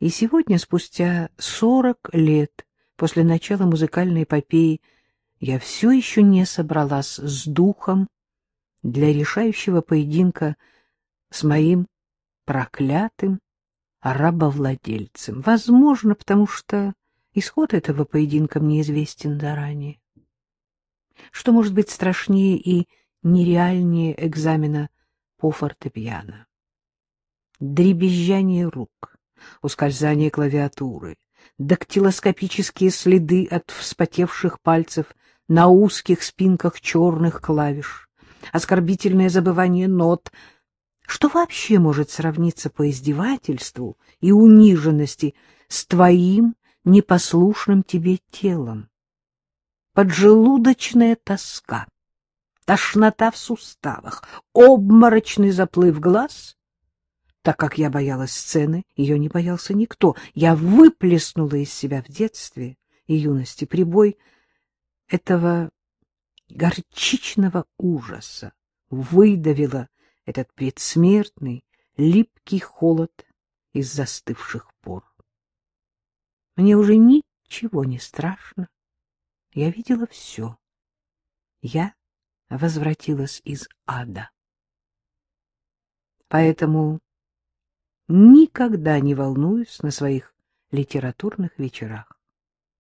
И сегодня, спустя сорок лет после начала музыкальной эпопеи, я все еще не собралась с духом для решающего поединка с моим проклятым рабовладельцем. Возможно, потому что исход этого поединка мне известен заранее. Что может быть страшнее и нереальнее экзамена по фортепиано? Дребезжание рук, ускользание клавиатуры, дактилоскопические следы от вспотевших пальцев на узких спинках черных клавиш, оскорбительное забывание нот. Что вообще может сравниться по издевательству и униженности с твоим непослушным тебе телом? Поджелудочная тоска, тошнота в суставах, обморочный заплыв глаз — так как я боялась сцены, ее не боялся никто. Я выплеснула из себя в детстве и юности прибой этого горчичного ужаса, выдавила этот предсмертный, липкий холод из застывших пор. Мне уже ничего не страшно. Я видела все. Я возвратилась из ада. Поэтому никогда не волнуюсь на своих литературных вечерах.